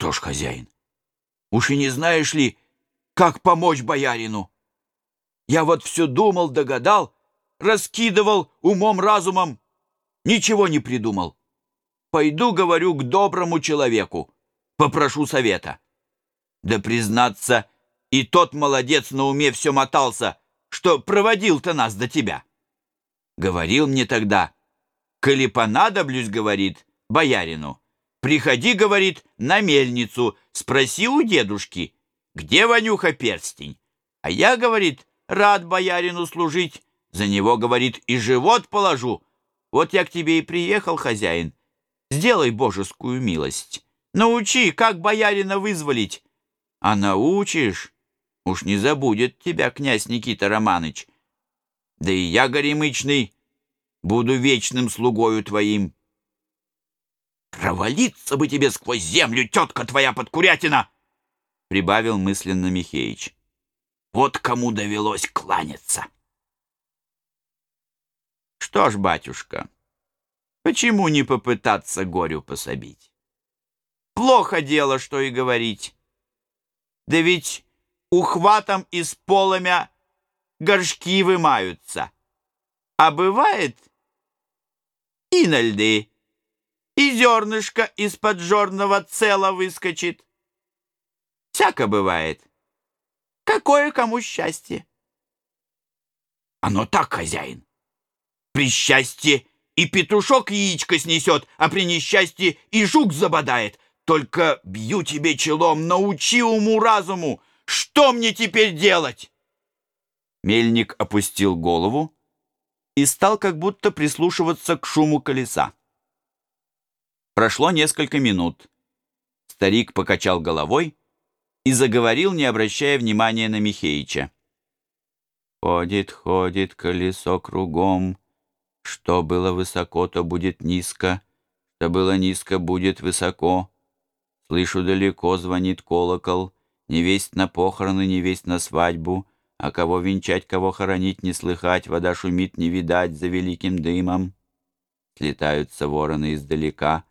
Что ж, хозяин, уж и не знаешь ли, как помочь боярину? Я вот все думал, догадал, раскидывал умом-разумом, ничего не придумал. Пойду, говорю, к доброму человеку, попрошу совета. Да, признаться, и тот молодец на уме все мотался, что проводил-то нас до тебя. Говорил мне тогда, коли понадоблюсь, говорит, боярину, приходи, говорит, на мельницу, спроси у дедушки, где Ванюха перстень. А я, говорит, рад боярину служить, за него, говорит, и живот положу. Вот я к тебе и приехал, хозяин. Сделай божескую милость. Научи, как боярина вызволить. А научишь, уж не забудет тебя князь Никита Романыч. Да и я, горемычный, буду вечным слугою твоим. Провалиться бы тебе сквозь землю, тетка твоя подкурятина! Прибавил мысленно Михеич. Вот кому довелось кланяться. Что ж, батюшка, почему не попытаться горю пособить? Плохо дело, что и говорить. Да ведь ухватом из поломя горшки вымаются. А бывает и на льды, и зернышко из-под жорного цела выскочит. Всяко бывает. Какое кому счастье? Оно так, хозяин. При счастье и петушок яичко снесет, а при несчастье и жук забодает. Только бью тебе челом, научи уму-разуму. Что мне теперь делать? Мельник опустил голову и стал как будто прислушиваться к шуму колеса. Прошло несколько минут. Старик покачал головой и заговорил, не обращая внимания на Михеича. «Ходит, ходит колесо кругом. Что было высоко, то будет низко. Что было низко, будет высоко. Слышу, далеко звонит колокол. Не весть на похороны, не весть на свадьбу. А кого венчать, кого хоронить, не слыхать. Вода шумит, не видать за великим дымом. Слетаются вороны издалека,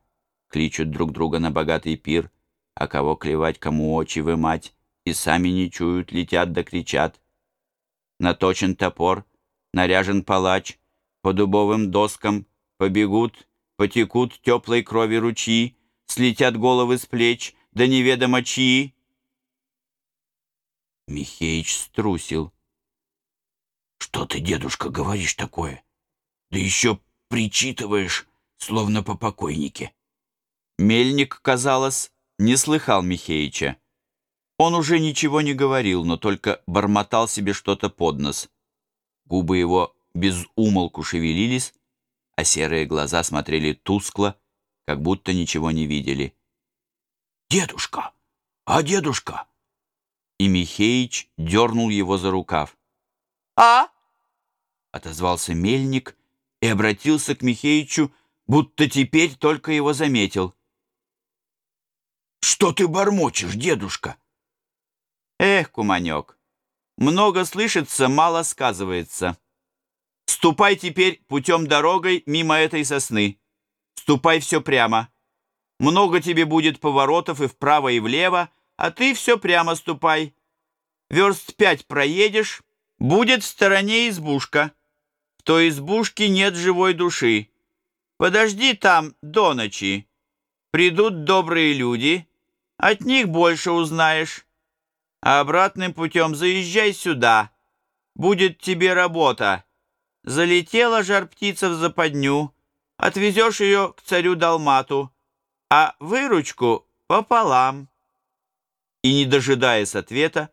кличут друг друга на богатый пир — а кого клевать, кому очи вымать, и сами не чуют, летят да кричат. Наточен топор, наряжен палач, по дубовым доскам побегут, потекут теплой крови ручьи, слетят головы с плеч, да неведомо чьи. Михеич струсил. «Что ты, дедушка, говоришь такое? Да еще причитываешь, словно по покойнике». Мельник, казалось, не слыхал Михеича. Он уже ничего не говорил, но только бормотал себе что-то под нос. Губы его без умолку шевелились, а серые глаза смотрели тускло, как будто ничего не видели. «Дедушка! А дедушка?» И Михеич дернул его за рукав. «А?» — отозвался мельник и обратился к Михеичу, будто теперь только его заметил. Что ты бормочешь, дедушка? Эх, куманек, много слышится, мало сказывается. Ступай теперь путем дорогой мимо этой сосны. Ступай все прямо. Много тебе будет поворотов и вправо, и влево, а ты все прямо ступай. Верст пять проедешь, будет в стороне избушка. В той избушке нет живой души. Подожди там до ночи. Придут добрые люди, от них больше узнаешь. А обратным путем заезжай сюда. Будет тебе работа. Залетела жар-птица в западню. Отвезешь ее к царю Далмату. А выручку пополам. И, не дожидаясь ответа,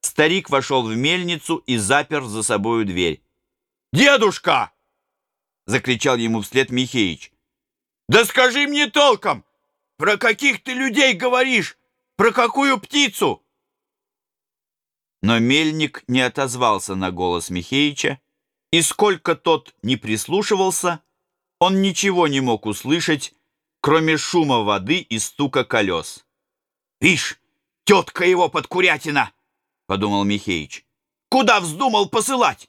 старик вошел в мельницу и запер за собою дверь. «Дедушка!» — закричал ему вслед Михеич. «Да скажи мне толком! Про каких ты людей говоришь? Про какую птицу?» Но мельник не отозвался на голос Михеича, и сколько тот не прислушивался, он ничего не мог услышать, кроме шума воды и стука колес. «Ишь, тетка его подкурятина!» — подумал Михеич. «Куда вздумал посылать?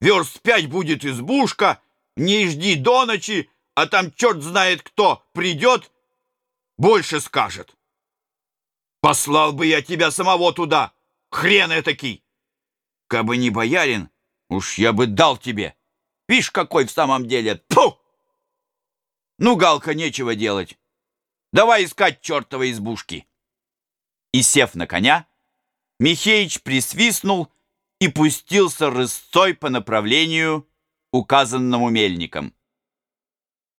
Верст пять будет избушка, не жди до ночи, а там черт знает кто придет больше скажет. Послал бы я тебя самого туда, хрен этакий! Кабы не боярин, уж я бы дал тебе. Вишь, какой в самом деле! Тьфу! Ну, Галка, нечего делать. Давай искать чертовой избушки. И, сев на коня, Михеич присвистнул и пустился рысцой по направлению, указанному мельником.